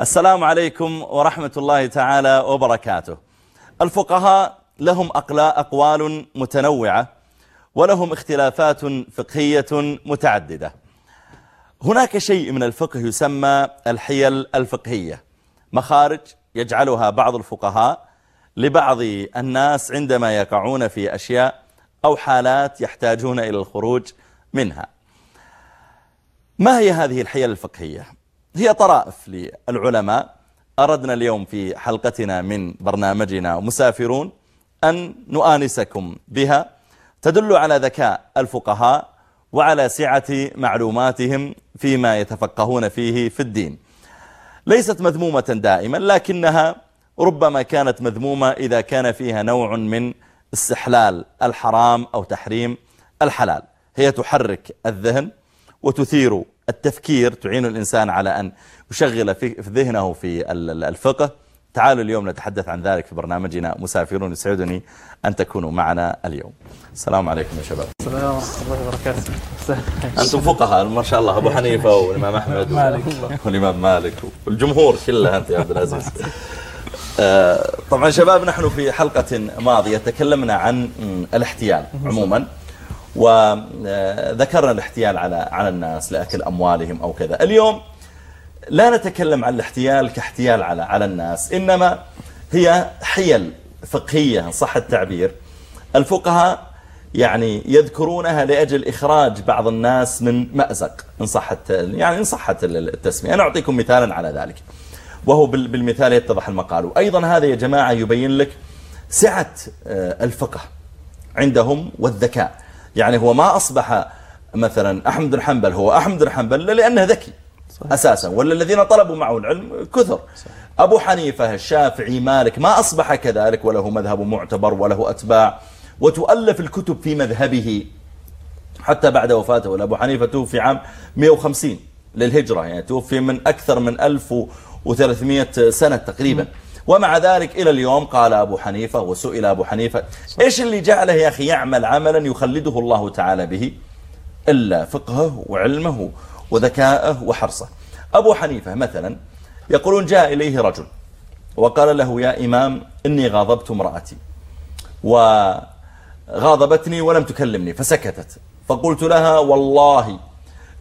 السلام عليكم ورحمة الله تعالى وبركاته. الفقهاء لهم أقوال متنوعة ولهم اختلافات فقهية متعددة. هناك شيء من الفقه يسمى الحيل الفقهية. مخارج يجعلها بعض الفقهاء لبعض الناس عندما يقعون في أشياء أو حالات يحتاجون إلى الخروج منها. ما هي هذه الحيل الفقهية؟ هي طرائف للعلماء. أردنا اليوم في حلقتنا من برنامجنا مسافرون أن نؤانسكم بها. تدل على ذكاء الفقهاء وعلى سعة معلوماتهم فيما يتفقهون فيه في الدين. ليست مذمومة دائما لكنها ربما كانت مذمومة إذا كان فيها نوع من استحلال الحرام أو تحريم الحلال. هي تحرك الذهن وتثير التفكير تعين الإنسان على أن يشغل في ذهنه في الفقه. تعالوا اليوم نتحدث عن ذلك في برنامجنا. مسافرون يسعدني أن تكونوا معنا اليوم. السلام عليكم يا شباب. السلام ورحمة الله وبركاته. أنتم فقهاء ما شاء الله. أبو حنيفة والإمام أحمد. والإمام مالك. والجمهور كله أنت يا عبد العزيز. آه، طبعا شباب نحن في حلقة ماضية تكلمنا عن الاحتيال عموما. وذكرنا الاحتيال على على الناس لأكل أموالهم أو كذا. اليوم لا نتكلم عن الاحتيال كاحتيال على على الناس إنما هي حيل فقهية صح التعبير. الفقهاء يعني يذكرونها لأجل إخراج بعض الناس من مأزق إن صحت يعني إن صحت التسمية. أنا أعطيكم مثالا على ذلك. وهو بال- بالمثال يتضح المقال. وأيضا هذا يا جماعة يبين لك سعة آه، الفقه عندهم والذكاء. يعني هو ما أصبح مثلا أحمد بن حنبل هو أحمد بن حنبل لأنه ذكي أساسا ولا الذين طلبوا معه العلم كثر. أبو حنيفة الشافعي مالك ما أصبح كذلك وله مذهب معتبر وله أتباع وتؤلف الكتب في مذهبه حتى بعد وفاته. ولا أبو حنيفة توفي عام 150 للهجرة يعني توفي من أكثر من 1300 سنة تقريبا. ومع ذلك إلى اليوم قال أبو حنيفة وسئل أبو حنيفة إيش اللي جعله يا أخي يعمل عملا يخلده الله تعالى به؟ إلا فقهه وعلمه وذكاءه وحرصه. أبو حنيفة مثلا يقولون جاء إليه رجل وقال له يا إمام إني غاضبت امرأتي وغاضبتني ولم تكلمني فسكتت. فقلت لها والله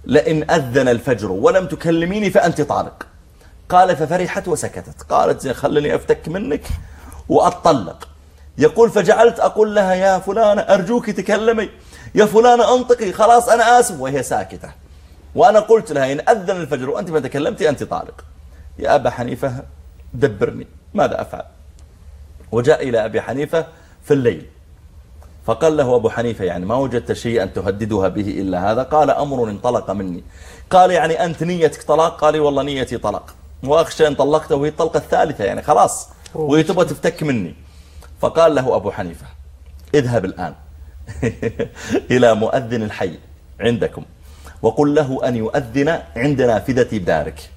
لئن أذن الفجر ولم تكلميني فأنت طالق. قال ففرحت وسكتت. قالت خلني أفتك منك وأطلق يقول فجعلت أقول لها يا فلانة أرجوك تكلمي. يا فلانة أنطقي. خلاص أنا آسف. وهي ساكتة. وأنا قلت لها إن أذن الفجر وأنت ما تكلمتي أنت طالق. يا أبا حنيفة دبرني. ماذا أفعل؟ وجاء إلى أبي حنيفة في الليل. فقال له أبو حنيفة يعني ما وجدت شيئا تهددها به إلا هذا. قال أمر انطلق مني. قال يعني أنت نيتك طلاق؟ قال والله نيتي طلاق. وأخشى أن طلقته وهي الطلقة الثالثة يعني خلاص. وهي تبغى تفتك مني. فقال له أبو حنيفة اذهب الآن إلى مؤذن الحي عندكم وقل له أن يؤذن عند نافذة بدارك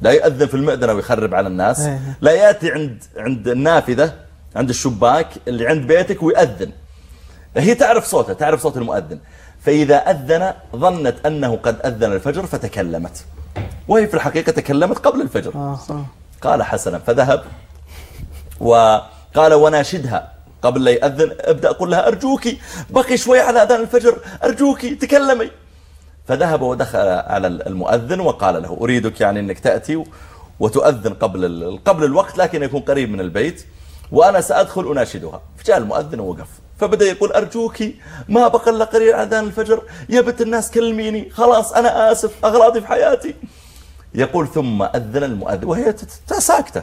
لا يؤذن في المأذنة ويخرب على الناس إيه. لا يأتي عند عند النافذة عند الشباك اللي عند بيتك ويؤذن. هي تعرف صوته تعرف صوت المؤذن. فإذا أذن ظنت أنه قد أذن الفجر فتكلمت. وهي في الحقيقة تكلمت قبل الفجر. آه آه. قال حسنا فذهب وقال وناشدها قبل لا يأذن ابدأ أقول لها أرجوك بقي شوي على أذان الفجر أرجوك تكلمي. فذهب ودخل على المؤذن وقال له أريدك يعني أنك تأتي وتؤذن قبل ال- قبل الوقت لكن يكون قريب من البيت وأنا سأدخل أناشدها. فجاء المؤذن ووقف. فبدأ يقول أرجوك ما بقى إلا قليل على أذان الفجر يا بنت الناس كلميني خلاص أنا آسف أغراضي في حياتي. يقول ثم أذن المؤذن وهي ساكتة.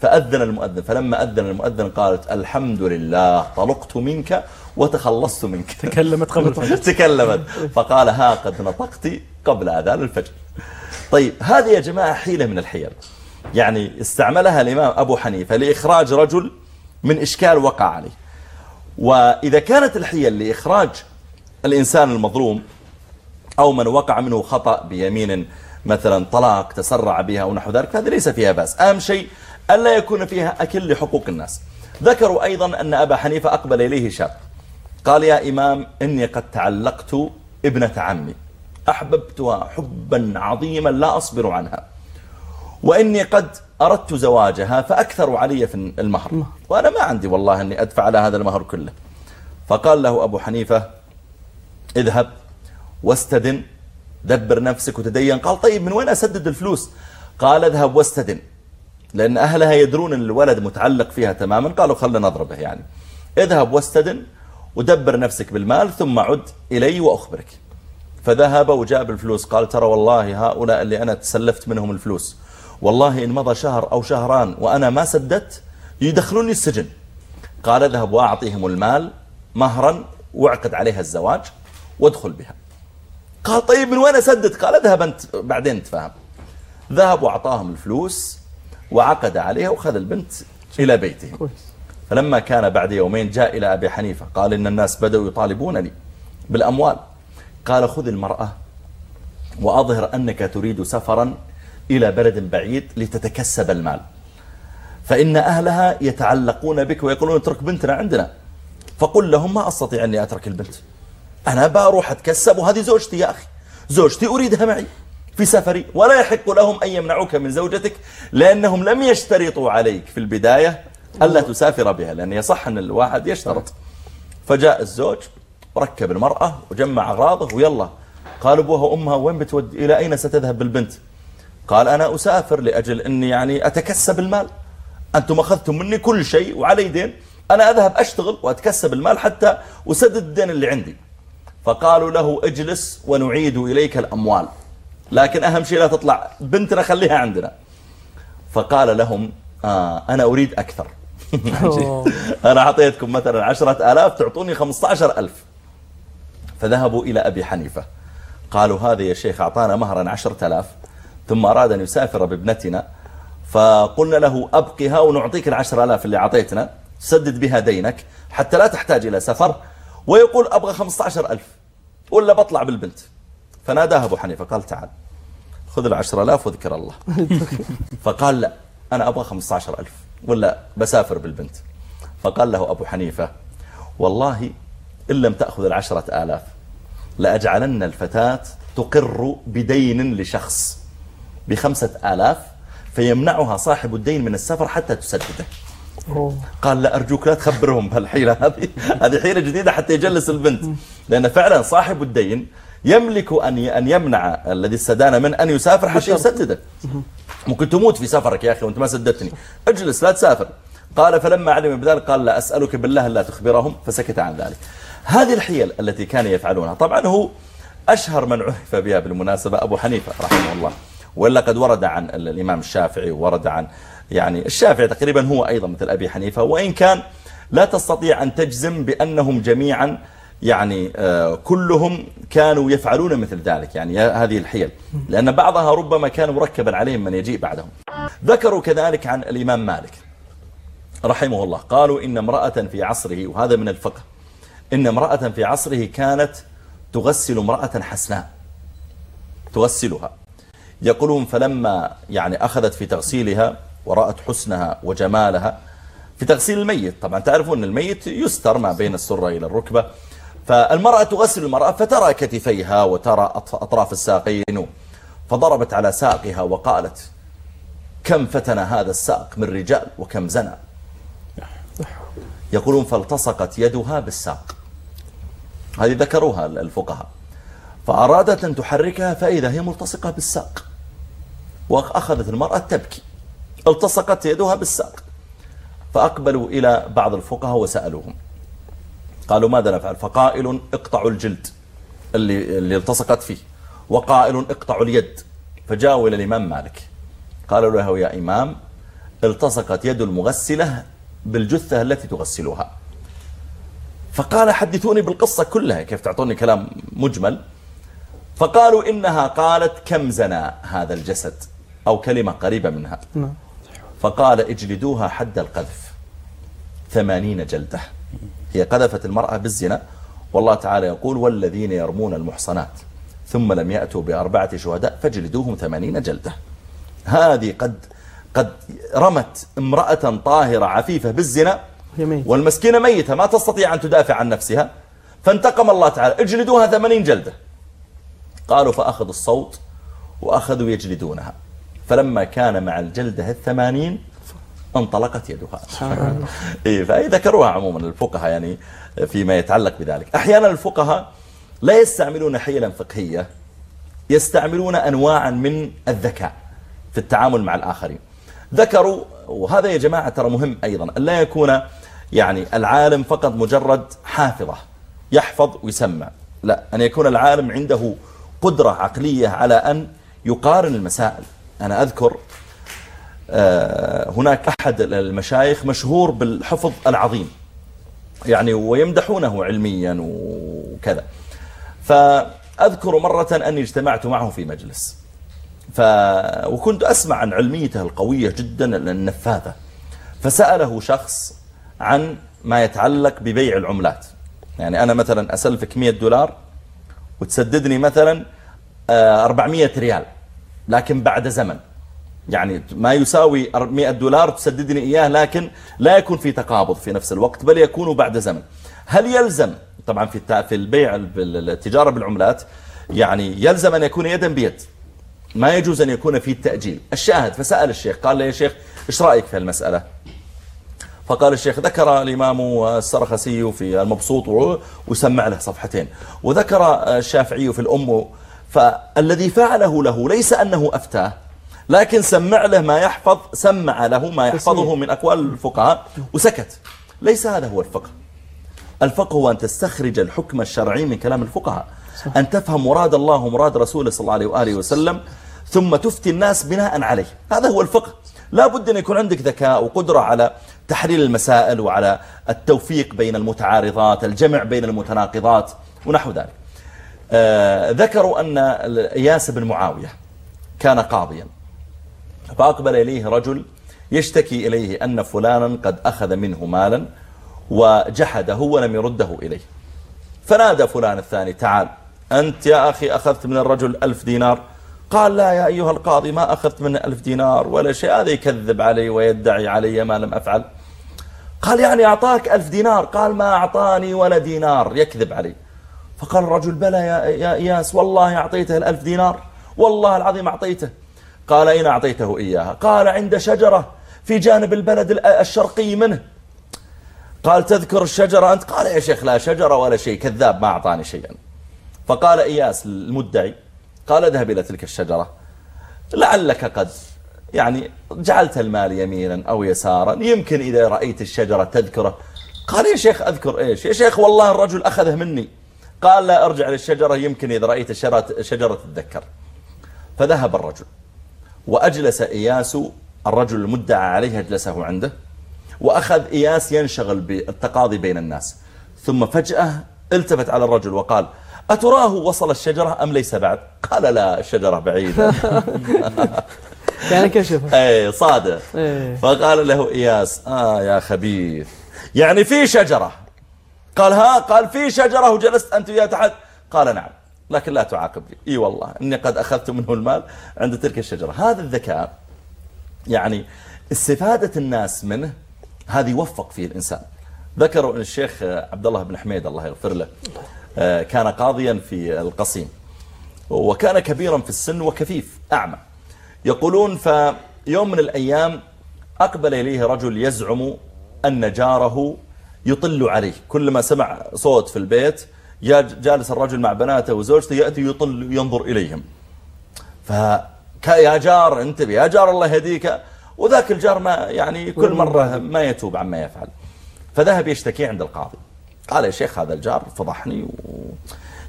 فأذن المؤذن فلما أذن المؤذن قالت الحمد لله طلقت منك وتخلصت منك. تكلمت قبل الفجر. تكلمت. فقال ها قد نطقت قبل أذان الفجر. طيب هذه يا جماعة حيلة من الحيل. يعني استعملها الإمام أبو حنيفة لإخراج رجل من إشكال وقع عليه. وإذا كانت الحيل لإخراج الإنسان المظلوم أو من وقع منه خطأ بيمين مثلا طلاق تسرع بها أو نحو ذلك هذا ليس فيها بأس. أهم شيء ألا يكون فيها أكل لحقوق الناس. ذكروا أيضا أن أبا حنيفة أقبل إليه شاب. قال يا إمام إني قد تعلقت ابنة عمي. أحببتها حبا عظيما لا أصبر عنها. وإني قد أردت زواجها فأكثروا علي في المهر. وأنا ما عندي والله أني أدفع على هذا المهر كله. فقال له أبو حنيفة اذهب واستدن دبر نفسك وتدين. قال طيب من وين أسدد الفلوس؟ قال اذهب واستدن لأن أهلها يدرون أن الولد متعلق فيها تماما. قالوا خلنا نضربه يعني. اذهب واستدن ودبر نفسك بالمال ثم عد إلي وأخبرك. فذهب وجاب الفلوس. قال ترى والله هؤلاء اللي أنا تسلفت منهم الفلوس والله إن مضى شهر أو شهران وأنا ما سددت يدخلوني السجن. قال اذهب وأعطيهم المال مهرا واعقد عليها الزواج وادخل بها. قال طيب من وين أسدد؟ قال اذهب أنت بعدين تفهم. ذهب وأعطاهم الفلوس وعقد عليها وخذ البنت إلى بيته. فلما كان بعد يومين جاء إلى أبي حنيفة قال إن الناس بدأوا يطالبونني بالأموال. قال خذ المرأة وأظهر أنك تريد سفرا إلى بلد بعيد لتتكسب المال. فإن أهلها يتعلقون بك ويقولون اترك بنتنا عندنا. فقل لهم ما أستطيع أني أترك البنت. أنا بروح أتكسب وهذه زوجتي يا أخي. زوجتي أريدها معي في سفري ولا يحق لهم أن يمنعوك من زوجتك لأنهم لم يشترطوا عليك في البداية ألا تسافر بها لأن يصح أن الواحد يشترط. فجاء الزوج وركب المرأة وجمع أغراضه ويلا. قال أبوها وأمها وين بتود؟ إلى أين ستذهب بالبنت؟ قال أنا أسافر لأجل أني يعني أتكسب المال. أنتم أخذتم مني كل شيء وعلي دين. أنا أذهب أشتغل وأتكسب المال حتى أسدد الدين اللي عندي. فقالوا له اجلس ونعيد إليك الأموال. لكن أهم شيء لا تطلع. بنتنا خليها عندنا. فقال لهم آه أنا أريد أكثر. أنا أعطيتكم مثلا عشرة آلاف تعطوني خمسة عشر ألف. فذهبوا إلى أبي حنيفة. قالوا هذا يا شيخ أعطانا مهرا عشرة آلاف. ثم أراد أن يسافر بابنتنا. فقلنا له أبقها ونعطيك العشر آلاف اللي أعطيتنا. سدد بها دينك حتى لا تحتاج إلى سفر. ويقول أبغى خمسة عشر ألف ولا بطلع بالبنت. فناداه أبو حنيفة قال تعال خذ العشر آلاف وذكر الله. فقال لا أنا أبغى خمسة عشر ألف. ولا بسافر بالبنت. فقال له أبو حنيفة والله إن لم تأخذ العشرة آلاف لأجعلن الفتاة تقر بدين لشخص. بخمسة آلاف فيمنعها صاحب الدين من السفر حتى تسدده. قال لا أرجوك لا تخبرهم بهالحيلة هذه. هذه حيلة جديدة حتى يجلس البنت. لأن فعلا صاحب الدين يملك أن أن يمنع الذي استدان من أن يسافر حتى يسدده. ممكن تموت في سفرك يا أخي وأنت ما سددتني. اجلس لا تسافر. قال فلما علم بذلك قال لا أسألك بالله لا تخبرهم. فسكت عن ذلك. هذه الحيل التي كان يفعلونها. طبعا هو أشهر من عرف بها بالمناسبة أبو حنيفة رحمه الله. وإلا قد ورد عن الإمام الشافعي ورد عن يعني الشافعي تقريبا هو أيضا مثل أبي حنيفة وإن كان لا تستطيع أن تجزم بأنهم جميعا يعني آه، كلهم كانوا يفعلون مثل ذلك يعني هذه الحيل. لأن بعضها ربما كان مركبا عليهم من يجيء بعدهم. ذكروا كذلك عن الإمام مالك رحمه الله. قالوا إن امرأة في عصره وهذا من الفقه إن امرأة في عصره كانت تغسل امرأة حسناء تغسلها. يقولون فلما يعني أخذت في تغسيلها ورأت حسنها وجمالها. في تغسيل الميت طبعا تعرفون أن الميت يستر ما بين السرة إلى الركبة. فالمرأة تغسل المرأة فترى كتفيها وترى أطراف الساقين فضربت على ساقها وقالت كم فتن هذا الساق من رجال وكم زنى يقولون فالتصقت يدها بالساق. هذه ذكروها الفقهاء. فأرادت أن تحركها فإذا هي ملتصقة بالساق. وأخذت المرأة تبكي التصقت يدها بالساق. فأقبلوا إلى بعض الفقهاء وسألوهم. قالوا ماذا نفعل؟ فقائل اقطعوا الجلد اللي, اللي التصقت فيه. وقائل اقطعوا اليد. فجاءوا إلى الإمام مالك. قالوا له يا إمام التصقت يد المغسلة بالجثة التي تغسلها. فقال حدثوني بالقصة كلها كيف تعطوني كلام مجمل. فقالوا إنها قالت كم زنا هذا الجسد أو كلمة قريبة منها. نعم. فقال اجلدوها حد القذف. ثمانين جلدة. هي قذفت المرأة بالزنا. والله تعالى يقول والذين يرمون المحصنات. ثم لم يأتوا بأربعة شهداء فجلدوهم ثمانين جلدة. هذه قد قد رمت امرأة طاهرة عفيفة بالزنا. والمسكينة ميتة. ما تستطيع أن تدافع عن نفسها. فانتقم الله تعالى. اجلدوها ثمانين جلدة. قالوا فأخذوا الصوت وأخذوا يجلدونها. فلما كان مع الجلدة الثمانين انطلقت يدها. إيه فأي ذكروها عموما الفقهاء يعني فيما يتعلق بذلك. أحيانا الفقهاء لا يستعملون حيلا فقهية يستعملون أنواعا من الذكاء في التعامل مع الآخرين. ذكروا وهذا يا جماعة ترى مهم أيضا أن لا يكون يعني العالم فقط مجرد حافظة يحفظ ويسمع. لا أن يكون العالم عنده قدرة عقلية على أن يقارن المسائل. أنا أذكر آه، هناك أحد المشايخ مشهور بالحفظ العظيم يعني ويمدحونه علميا وكذا. فأذكر مرة أني اجتمعت معه في مجلس ف... وكنت أسمع عن علميته القوية جدا النفاذة. فسأله شخص عن ما يتعلق ببيع العملات. يعني أنا مثلا أسلفك 100 دولار وتسددني مثلا 400 آه، ريال. لكن بعد زمن. يعني ما يساوي 100 دولار تسددني إياه لكن لا يكون في تقابض في نفس الوقت بل يكون بعد زمن. هل يلزم؟ طبعا في في البيع التجارة بالعملات يعني يلزم أن يكون يدا بيد. ما يجوز أن يكون في التأجيل الشاهد فسأل الشيخ قال لي يا شيخ إيش رأيك في المسألة فقال الشيخ ذكر الإمام السرخسي في المبسوط وسمع له صفحتين. وذكر الشافعي في الأم فالذي فعله له ليس أنه أفتاه لكن سمع له ما يحفظ سمع له ما يحفظه من أقوال الفقهاء وسكت. ليس هذا هو الفقه. الفقه هو أن تستخرج الحكم الشرعي من كلام الفقهاء أن تفهم مراد الله ومراد رسوله صلى الله عليه وآله وسلم ثم تفتي الناس بناء عليه. هذا هو الفقه. لا بد أن يكون عندك ذكاء وقدرة على تحليل المسائل وعلى التوفيق بين المتعارضات الجمع بين المتناقضات ونحو ذلك. ذكروا أن إياس بن معاوية كان قاضيا. فأقبل إليه رجل يشتكي إليه أن فلانا قد أخذ منه مالا وجحده ولم يرده إليه. فنادى فلان الثاني تعال أنت يا أخي أخذت من الرجل ألف دينار. قال لا يا أيها القاضي ما أخذت منه ألف دينار ولا شيء هذا يكذب علي ويدعي علي ما لم أفعل. قال يعني أعطاك ألف دينار؟ قال ما أعطاني ولا دينار. يكذب علي. فقال الرجل بلى يا, يا إياس والله أعطيته الألف دينار والله العظيم أعطيته. قال أين أعطيته إياها؟ قال عند شجرة في جانب البلد الشرقي منه. قال تذكر الشجرة أنت؟ قال يا شيخ لا شجرة ولا شيء كذاب ما أعطاني شيئا. فقال إياس المدعي قال اذهب إلى تلك الشجرة. لعلك قد يعني جعلت المال يمينا أو يسارا يمكن إذا رأيت الشجرة تذكره. قال يا شيخ أذكر إيش؟ يا شيخ والله الرجل أخذه مني. قال لا أرجع للشجرة يمكن إذا رأيت الشجرة تتذكر. فذهب الرجل وأجلس إياس الرجل المدعى عليه أجلسه عنده وأخذ إياس ينشغل بالتقاضي بين الناس. ثم فجأة التفت على الرجل وقال أتراه وصل الشجرة أم ليس بعد؟ قال لا الشجرة بعيدة. يعني كشف اي صادق. إيه. فقال له إياس آه يا خبيث يعني في شجرة. قال ها قال في شجرة وجلست أنت وياه تحت. قال نعم لكن لا تعاقبني إي والله إني قد أخذت منه المال عند تلك الشجرة. هذا الذكاء يعني استفادة الناس منه هذه يوفق فيه الإنسان. ذكروا أن الشيخ عبد الله بن حميد الله يغفر له آه، كان قاضيا في القصيم وكان كبيرا في السن وكفيف أعمى. يقولون فيوم من الأيام أقبل إليه رجل يزعم أن جاره يطل عليه. كلما سمع صوت في البيت جالس الرجل مع بناته وزوجته يأتي يطل ينظر إليهم. فيا جار انتبه يا جار الله يهديك. وذاك الجار ما يعني كل مرة ما يتوب عما يفعل. فذهب يشتكي عند القاضي. قال يا شيخ هذا الجار فضحني و...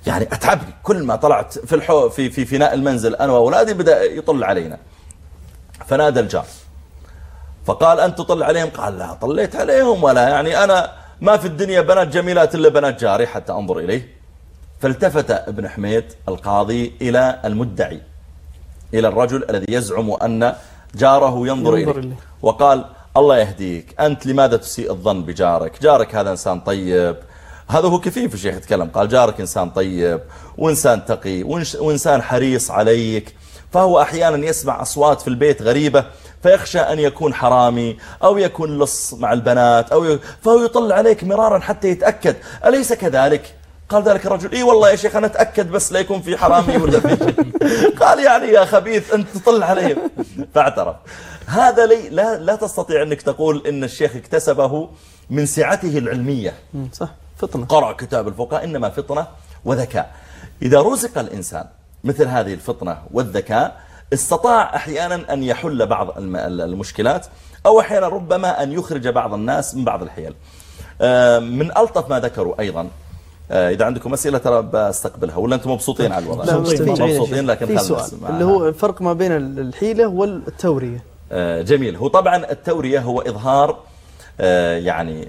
يعني أتعبني. كل ما طلعت في الحو في في فناء المنزل أنا وأولادي بدأ يطل علينا. فنادى الجار. فقال أنت تطل عليهم؟ قال لا طليت عليهم ولا يعني أنا ما في الدنيا بنات جميلات إلا بنات جاري حتى أنظر إليه. فالتفت ابن حميد القاضي إلى المدعي إلى الرجل الذي يزعم أن جاره ينظر, ينظر إليه. وقال الله يهديك أنت لماذا تسيء الظن بجارك؟ جارك هذا إنسان طيب. هذا هو كيف الشيخ يتكلم. قال جارك إنسان طيب وإنسان تقي وإنسان حريص عليك. فهو أحيانا يسمع أصوات في البيت غريبة فيخشى أن يكون حرامي أو يكون لص مع البنات أو ي... فهو يطل عليك مرارا حتى يتأكد. أليس كذلك؟ قال ذلك الرجل. إي والله يا شيخ أنا أتأكد بس لا يكون في حرامي ولا في شيء. قال يعني يا خبيث أنت تطل عليهم. فاعترف. هذا لي لا لا تستطيع أنك تقول إن الشيخ اكتسبه من سعته العلمية. مم، صح. فطنة. قرأ كتاب الفقهاء إنما فطنة وذكاء. إذا رزق الإنسان مثل هذه الفطنة والذكاء استطاع أحيانا أن يحل بعض الم- المشكلات أو أحيانا ربما أن يخرج بعض الناس من بعض الحيل من ألطف ما ذكروا أيضا آه، إذا عندكم أسئلة ترى بستقبلها ولا أنتم مبسوطين على الوضع مبسوطين. مبسوطين لكن في سؤال. اللي هو الفرق ما بين الحيلة والتورية آه، جميل هو طبعا التورية هو إظهار آه، يعني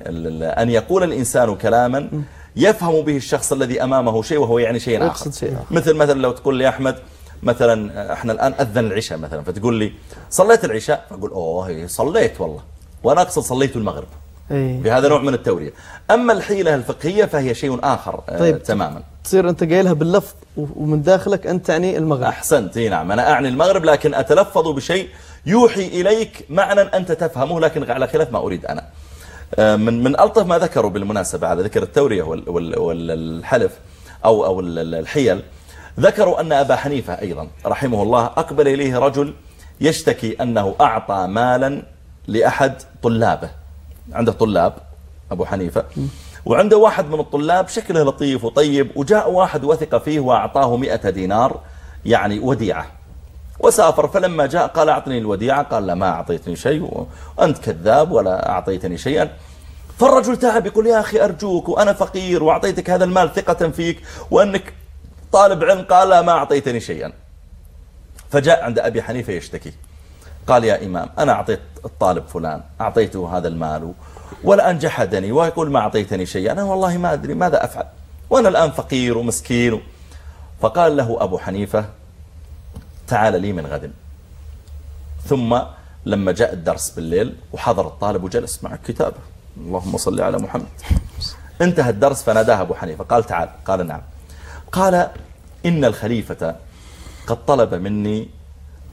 أن يقول الإنسان كلاما يفهم به الشخص الذي أمامه شيء وهو يعني شيء آخر. مثل مثلا لو تقول لي أحمد مثلا إحنا الآن أذن العشاء مثلا فتقول لي صليت العشاء؟ فأقول أوه هي صليت والله. وأنا أقصد صليت المغرب. اي بهذا نوع من التورية. أما الحيلة الفقهية فهي شيء آخر آه، طيب. تماما. تصير أنت قايلها باللفظ ومن داخلك أنت تعني المغرب. أحسنت اي نعم. أنا أعني المغرب لكن أتلفظ بشيء يوحي إليك معنى أنت تفهمه لكن على خلاف ما أريد أنا. آه، من من ألطف ما ذكروا بالمناسبة على ذكر وال- والحلف أو أو ال- ال- الحيل ذكروا أن أبا حنيفة أيضا رحمه الله أقبل إليه رجل يشتكي أنه أعطى مالا لأحد طلابه. عنده طلاب أبو حنيفة. وعنده واحد من الطلاب شكله لطيف وطيب وجاء واحد وثق فيه وأعطاه مئة دينار يعني وديعة. وسافر فلما جاء قال أعطني الوديعة. قال لا ما أعطيتني شيء وأنت كذاب ولا أعطيتني شيئا. فالرجل تعب يقول يا أخي أرجوك وأنا فقير وأعطيتك هذا المال ثقة فيك وأنك طالب علم قال لا ما أعطيتني شيئا. فجاء عند أبي حنيفة يشتكي. قال يا إمام أنا أعطيت الطالب فلان أعطيته هذا المال والآن جحدني ويقول ما أعطيتني شيئا. أنا والله ما أدري ماذا أفعل؟ وأنا الآن فقير ومسكين. فقال له أبو حنيفة تعال لي من غد. ثم لما جاء الدرس بالليل وحضر الطالب وجلس مع كتابه اللهم صل على محمد. انتهى الدرس فناداه أبو حنيفة قال تعال قال نعم. قال إن الخليفة قد طلب مني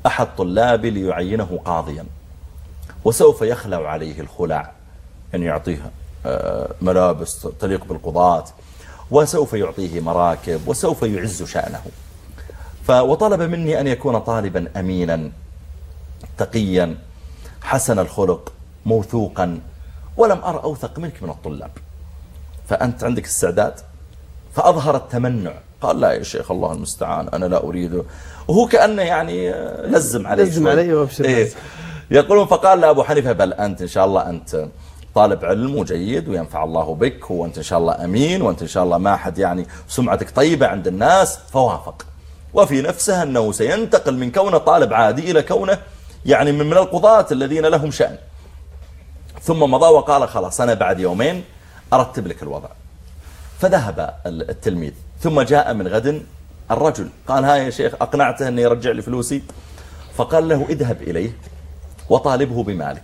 أحد طلابي ليعينه قاضيا وسوف يخلع عليه الخلع أن يعطيه آه، ملابس تليق بالقضاة وسوف يعطيه مراكب وسوف يعز شأنه. وطلب مني أن يكون طالبا أمينا تقيا حسن الخلق موثوقا ولم أرى أوثق منك من الطلاب. فأنت عندك استعداد؟ فأظهر التمنع. قال لا يا شيخ الله المستعان أنا لا أريده وهو كأنه يعني لزم عليه لزم. عليه وأبشر إيه. بس. يقولون فقال لأبو حنيفة بل أنت إن شاء الله أنت طالب علم وجيد وينفع الله بك وأنت إن شاء الله أمين وأنت إن شاء الله ما حد يعني سمعتك طيبة عند الناس فوافق وفي نفسه أنه سينتقل من كونه طالب عادي إلى كونه يعني من من القضاة الذين لهم شأن ثم مضى وقال خلاص أنا بعد يومين أرتب لك الوضع فذهب التلميذ ثم جاء من غد الرجل. قال ها يا شيخ أقنعته أن يرجع لي فلوسي. فقال له اذهب إليه وطالبه بمالك.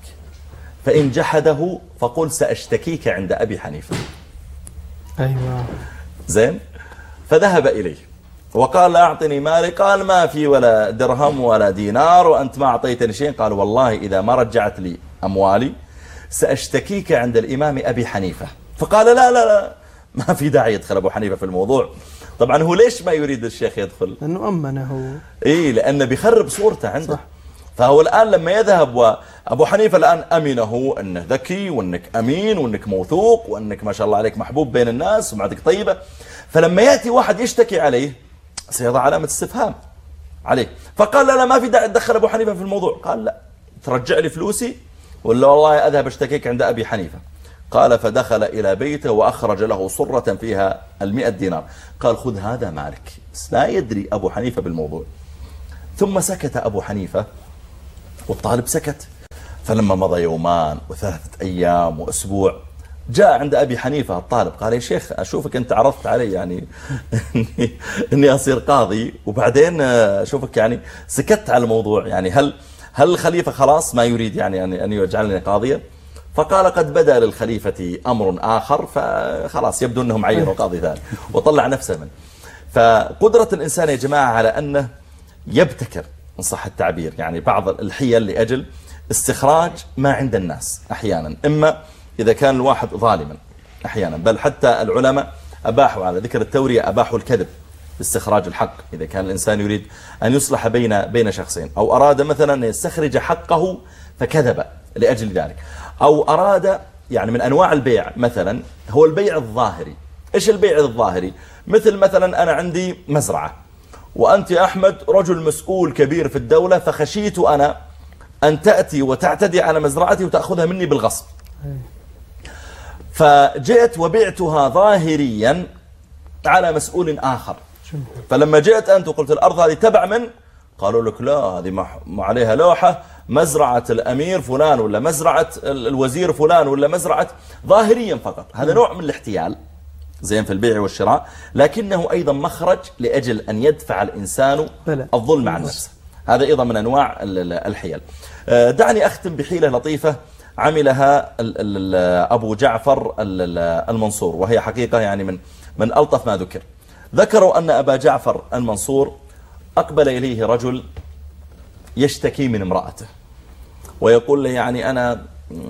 فإن جحده فقل سأشتكيك عند أبي حنيفة. أيوه. زين؟ فذهب إليه وقال أعطني مالي. قال ما في ولا درهم ولا دينار وأنت ما أعطيتني شيء. قال والله إذا ما رجعت لي أموالي سأشتكيك عند الإمام أبي حنيفة. فقال لا لا لا ما في داعي يدخل أبو حنيفة في الموضوع. طبعا هو ليش ما يريد الشيخ يدخل؟ لأنه أمنه إيه لأنه بيخرب صورته عنده. صح. فهو الآن لما يذهب وأبو حنيفة الآن أمنه أنه ذكي وأنك أمين وأنك موثوق وأنك ما شاء الله عليك محبوب بين الناس وسمعتك طيبة. فلما يأتي واحد يشتكي عليه سيضع علامة استفهام عليه. فقال لا لا ما في داعي تدخل أبو حنيفة في الموضوع. قال لا ترجع لي فلوسي ولا والله أذهب أشتكيك عند أبي حنيفة. قال فدخل إلى بيته وأخرج له صرة فيها المئة دينار. قال خذ هذا مالك لا يدري أبو حنيفة بالموضوع. ثم سكت أبو حنيفة والطالب سكت. فلما مضى يومان وثلاثة أيام وأسبوع جاء عند أبي حنيفة الطالب قال يا شيخ أشوفك أنت عرضت علي يعني إني أصير قاضي وبعدين أشوفك يعني سكت على الموضوع. يعني هل هل الخليفة خلاص ما يريد يعني أن يجعلني قاضيا؟ فقال قد بدا للخليفة أمر آخر فخلاص يبدو أنهم عينوا قاضي ثاني وطلع نفسه منه فقدرة الإنسان يا جماعة على أنه يبتكر إن صح التعبير يعني بعض الحيل لأجل استخراج ما عند الناس أحيانا إما إذا كان الواحد ظالما أحيانا بل حتى العلماء أباحوا على ذكر التورية أباحوا الكذب باستخراج الحق. إذا كان الإنسان يريد أن يصلح بين بين شخصين أو أراد مثلا أن يستخرج حقه فكذب لأجل ذلك. أو أراد يعني من أنواع البيع مثلا هو البيع الظاهري. إيش البيع الظاهري؟ مثل مثلا أنا عندي مزرعة وأنت يا أحمد رجل مسؤول كبير في الدولة فخشيت أنا أن تأتي وتعتدي على مزرعتي وتأخذها مني بالغصب. فجئت وبعتها ظاهريا على مسؤول آخر. فلما جئت أنت وقلت الأرض هذه تبع من؟ قالوا لك لا هذه ما عليها لوحة. مزرعة الأمير فلان ولا مزرعة الوزير فلان ولا مزرعة ظاهريا فقط. هذا نوع من الاحتيال. زين في البيع والشراء. لكنه أيضا مخرج لأجل أن يدفع الإنسان الظلم عن نفسه. هذا أيضا من أنواع الحيل. آه، دعني أختم بحيلة لطيفة عملها أبو جعفر المنصور وهي حقيقة يعني من من ألطف ما ذكر. ذكروا أن أبا جعفر المنصور أقبل إليه رجل يشتكي من امرأته. ويقول له يعني أنا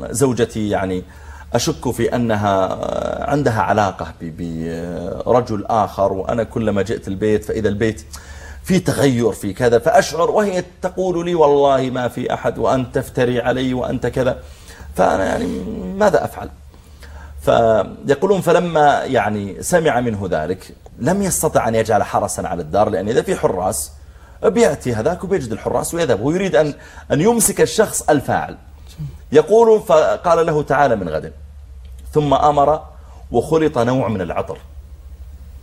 زوجتي يعني أشك في أنها عندها علاقة برجل آخر وأنا كلما جئت البيت فإذا البيت في تغير في كذا فأشعر وهي تقول لي والله ما في أحد وأنت تفتري علي وأنت كذا. فأنا يعني ماذا أفعل؟ فيقولون فلما يعني سمع منه ذلك لم يستطع أن يجعل حرسا على الدار لأن إذا في حراس بيأتي هذاك وبيجد الحراس ويذهب. ويريد أن, أن يمسك الشخص الفاعل. يقول فقال له تعالى من غد. ثم أمر وخلط نوع من العطر.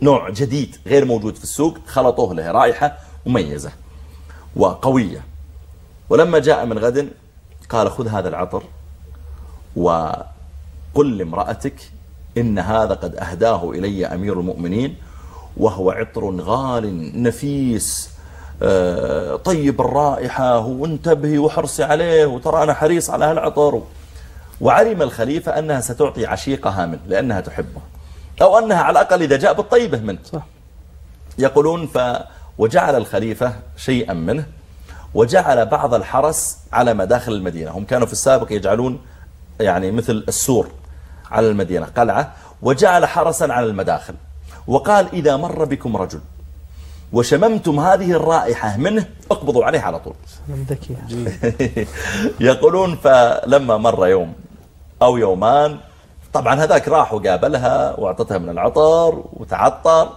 نوع جديد غير موجود في السوق خلطوه له رائحة مميزة وقوية. ولما جاء من غد قال خذ هذا العطر وقل لامرأتك إن هذا قد أهداه إلي أمير المؤمنين وهو عطر غال نفيس. طيب الرائحة وانتبهي وحرصي عليه وترى أنا حريص على هالعطر. وعلم الخليفة أنها ستعطي عشيقها منه لأنها تحبه. أو أنها على الأقل إذا جاء بالطيبة منه. صح. يقولون ف وجعل الخليفة شيئا منه وجعل بعض الحرس على مداخل المدينة. هم كانوا في السابق يجعلون يعني مثل السور على المدينة قلعة وجعل حرسا على المداخل. وقال إذا مر بكم رجل وشممتم هذه الرائحة منه اقبضوا عليه على طول. يقولون فلما مر يوم أو يومان طبعا هذاك راح وقابلها وأعطتها من العطر وتعطر.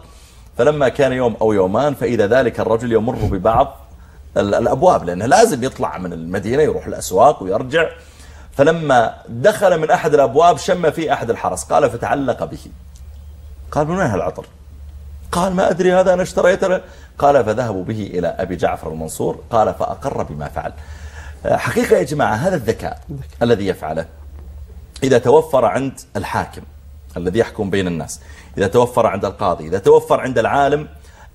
فلما كان يوم أو يومان فإذا ذلك الرجل يمر ببعض الأبواب لأنه لازم يطلع من المدينة يروح الأسواق ويرجع. فلما دخل من أحد الأبواب شم في أحد الحرس قال فتعلق به. قال من وين هالعطر؟ قال ما أدري هذا أنا اشتريته. قال فذهبوا به إلى أبي جعفر المنصور. قال فأقر بما فعل. حقيقة يا جماعة هذا الذكاء الذي يفعله إذا توفر عند الحاكم الذي يحكم بين الناس إذا توفر عند القاضي إذا توفر عند العالم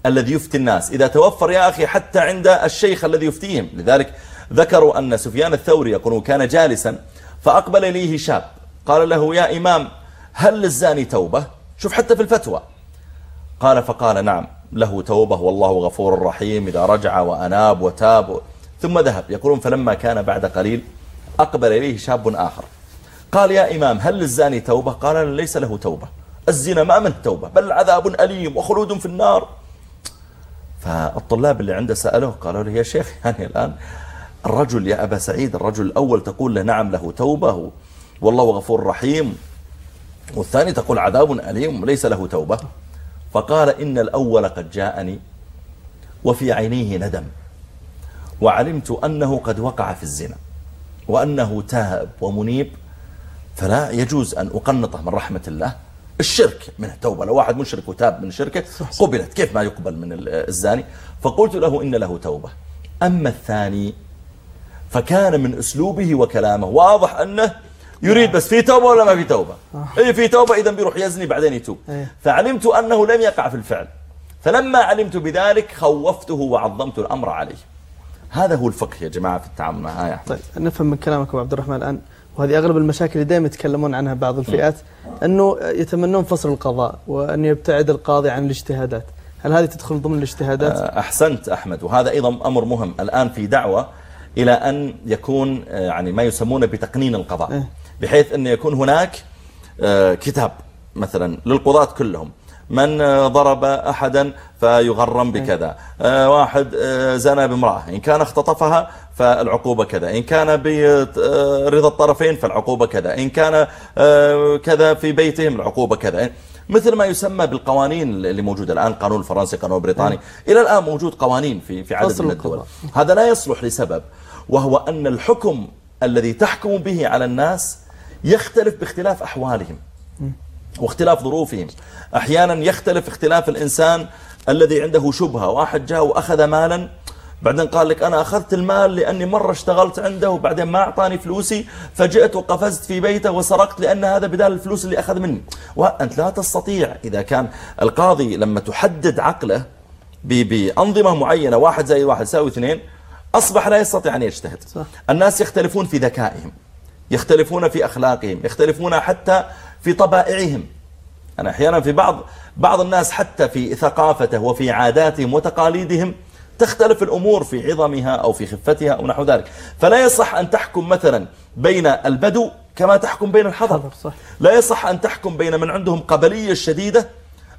الذي يفتي الناس إذا توفر يا أخي حتى عند الشيخ الذي يفتيهم. لذلك ذكروا أن سفيان الثوري يقول كان جالسا فأقبل إليه شاب قال له يا إمام هل للزاني توبة؟ شوف حتى في الفتوى. قال فقال نعم له توبة والله غفور رحيم إذا رجع وأناب وتاب. ثم ذهب يقولون فلما كان بعد قليل أقبل إليه شاب آخر. قال يا إمام هل للزاني توبة؟ قال ليس له توبة. الزنا ما منه توبة بل عذاب أليم وخلود في النار. فالطلاب اللي عنده سألوه قالوا له يا شيخ يعني الآن الرجل يا أبا سعيد الرجل الأول تقول له نعم له توبة والله غفور رحيم والثاني تقول عذاب أليم وليس له توبة. فقال إن الأول قد جاءني وفي عينيه ندم وعلمت أنه قد وقع في الزنا وأنه تاب ومنيب فلا يجوز أن أقنطه من رحمة الله الشرك من التوبة. لو واحد مشرك وتاب من شركه قبلت. كيف ما يقبل من الزاني؟ فقلت له إن له توبة. أما الثاني فكان من أسلوبه وكلامه. واضح أنه يريد بس في توبة ولا ما في توبة آه. إيه في توبة إذا بيروح يزني بعدين يتوب إيه. فعلمت أنه لم يقع في الفعل فلما علمت بذلك خوفته وعظمت الأمر عليه هذا هو الفقه يا جماعة في التعامل مع آية طيب نفهم من كلامك عبد الرحمن الآن وهذه أغلب المشاكل اللي دائما يتكلمون عنها بعض الفئات أنه يتمنون فصل القضاء وأن يبتعد القاضي عن الاجتهادات هل هذه تدخل ضمن الاجتهادات؟ آه، أحسنت أحمد وهذا أيضا أمر مهم الآن في دعوة إلى أن يكون آه، يعني ما يسمونه بتقنين القضاء إيه؟ بحيث أن يكون هناك آه، كتاب مثلا للقضاة كلهم. من ضرب أحدا فيغرم بكذا. آه، واحد آه، زنى بامرأة. إن كان اختطفها فالعقوبة كذا. إن كان برضا الطرفين فالعقوبة كذا. إن كان كذا في بيتهم العقوبة كذا. مثل ما يسمى بالقوانين اللي موجودة الآن قانون الفرنسي قانون البريطاني إلى الآن موجود قوانين في في عدد من الدول. هذا لا يصلح لسبب وهو أن الحكم الذي تحكم به على الناس يختلف باختلاف أحوالهم واختلاف ظروفهم. أحيانا يختلف اختلاف الإنسان الذي عنده شبهة. واحد جاء وأخذ مالا بعدين قال لك أنا أخذت المال لأني مرة اشتغلت عنده وبعدين ما أعطاني فلوسي فجئت وقفزت في بيته وسرقت لأن هذا بدال الفلوس اللي أخذ مني. وأنت لا تستطيع. إذا كان القاضي لما تحدد عقله بأنظمة معينة واحد زي واحد يساوي اثنين أصبح لا يستطيع أن يجتهد. صح. الناس يختلفون في ذكائهم. يختلفون في أخلاقهم يختلفون حتى في طبائعهم. أنا أحيانا في بعض بعض الناس حتى في ثقافته وفي عاداتهم وتقاليدهم تختلف الأمور في عظمها أو في خفتها أو نحو ذلك. فلا يصح أن تحكم مثلا بين البدو كما تحكم بين الحضر. صح. لا يصح أن تحكم بين من عندهم قبلية شديدة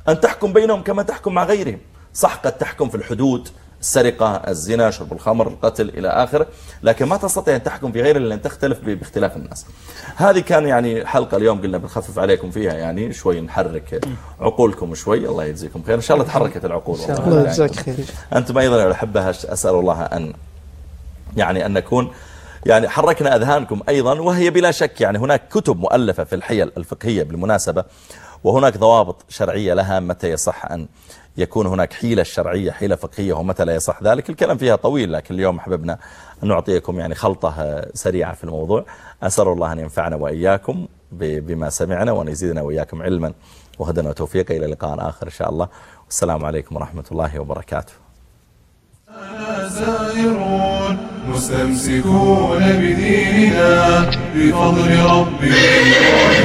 أن تحكم بينهم كما تحكم مع غيرهم. صح قد تحكم في الحدود السرقة الزنا شرب الخمر القتل إلى آخره لكن ما تستطيع أن تحكم في غير لأن تختلف باختلاف الناس. هذه كان يعني حلقة اليوم قلنا بنخفف عليكم فيها يعني شوي نحرك عقولكم شوي. الله يجزيكم خير. إن شاء الله تحركت العقول الله. يجزاك خير. أنتم أيضا الأحبة أسأل الله أن يعني أن نكون يعني حركنا أذهانكم أيضا وهي بلا شك يعني هناك كتب مؤلفة في الحيل الفقهية بالمناسبة وهناك ضوابط شرعية لها متى يصح أن يكون هناك حيلة شرعية حيلة فقهية ومتى لا يصح ذلك. الكلام فيها طويل لكن اليوم حببنا أن نعطيكم يعني خلطة سريعة في الموضوع. أسأل الله أن ينفعنا وإياكم بما سمعنا وأن يزيدنا وإياكم علما. وهدنا وتوفيقا إلى لقاء آخر إن شاء الله. والسلام عليكم ورحمة الله وبركاته. سائرون مستمسكون بديننا بفضل ربنا